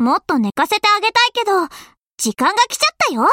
もっと寝かせてあげたいけど、時間が来ちゃったよ。